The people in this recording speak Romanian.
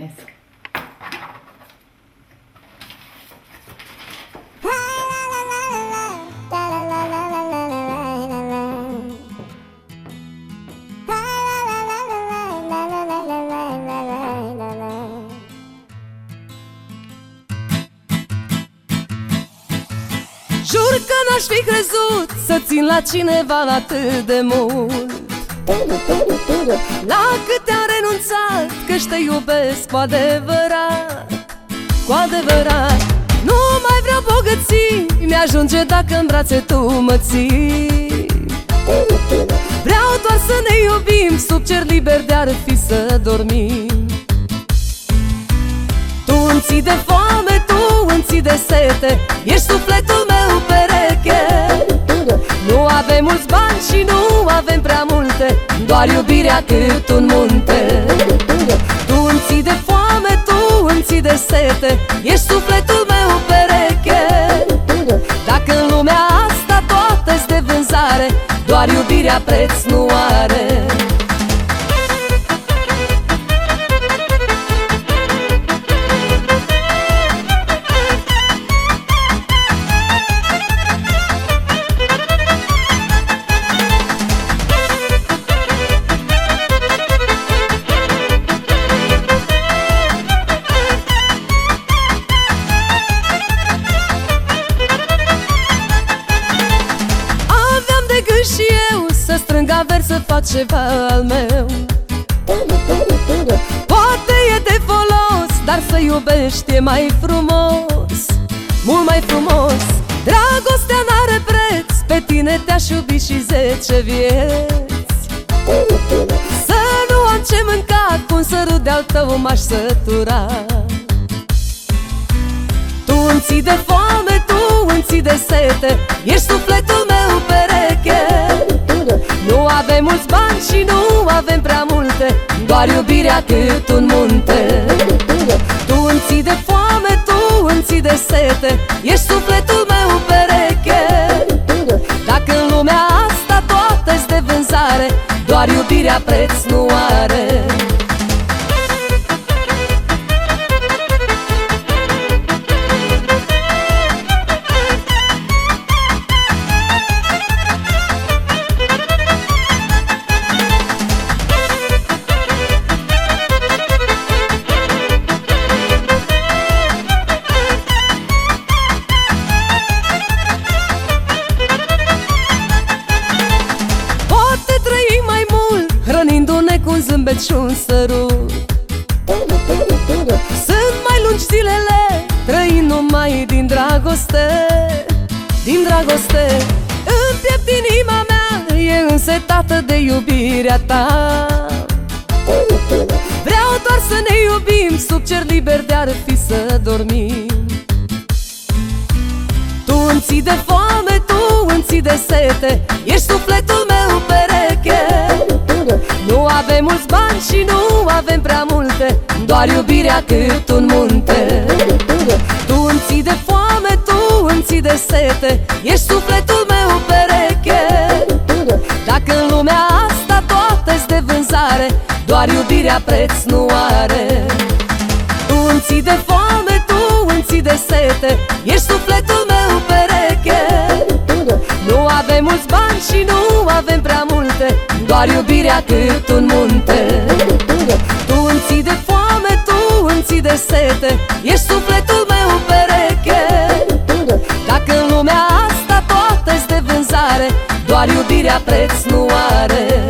Mulțumesc! Jur că n-aș fi crezut să țin la cineva atât de mult La câte am renunțat că te iubesc cu adevărat Cu adevărat. Nu mai vreau bogății Mi-ajunge dacă în brațe tu mă ții. Vreau doar să ne iubim Sub cer liber de-ar fi să dormim. Tu îmi ții de foame, tu îmi ții de sete Ești sufletul meu pereche. Nu avem mulți bani și nu avem prea multe Doar iubirea cât un munte. Tu îmi ții de foame, tu îmi ții de sete. Ești sufletul meu pereche. Dacă în lumea asta toate de vânzare Doar iubirea preț nu are Să strâng averi să fac ceva al meu. Poate e de folos Dar să iubești e mai frumos. Mult mai frumos. Dragostea n-are preț Pe tine te-aș iubi și zece vieți. Să nu am ce mânca Cu un sărut de-al tău m-aș sătura. Tu îmi ții de foame, tu îmi ții de sete Ești sufletul meu pereche Nu avem mulți bani și nu avem prea multe Doar iubirea cât un munte. Tu îmi ții de foame, tu îmi ții de sete Ești sufletul meu pereche. Dacă în lumea asta toate de vânzare Doar iubirea preț nu are un zâmbet și un sărut. Sunt mai lungi zilele Trăind numai din dragoste Din dragoste. În piept inima mea E însetată de iubirea ta. Vreau doar să ne iubim Sub cer liber de-ar fi să dormim. Tu îmi ții de foame, tu îmi ții de sete Ești sufletul meu. pereche Nu avem mulți bani și nu avem prea multe. Doar iubirea cât un munte. Tu îmi ții de foame, tu îmi ții de sete. Ești sufletul meu pereche. Dacă în lumea asta toate de vânzare Doar iubirea preț nu are. Tu îmi ții de foame, tu îmi ții de sete. Ești sufletul meu pereche. Nu avem mulți bani și nu avem prea multe Doar iubirea cât un munte. Tu îmi ții de foame, tu îmi ții de sete Ești sufletul meu pereche. Dacă în lumea asta toate de vânzare Doar iubirea preț nu are